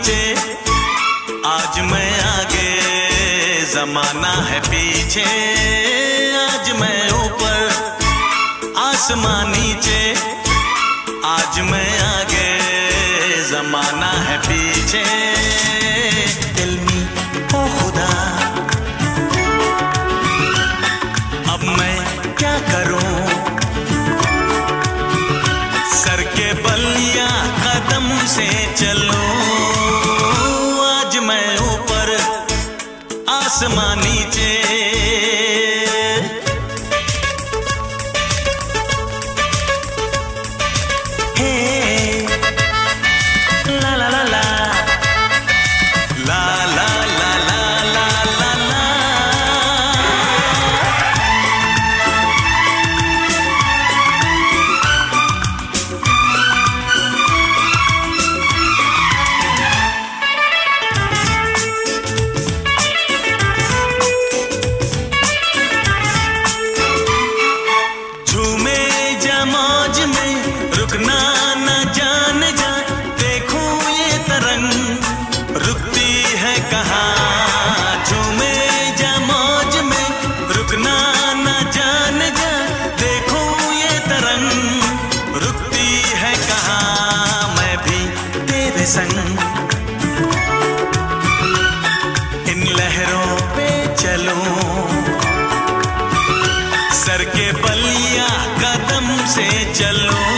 नीचे आज मैं आगे, जमाना है पीछे। आज मैं ऊपर, आसमान नीचे। आज मैं आगे, जमाना है पीछे। से चलो। आसमान नीचे। चलो।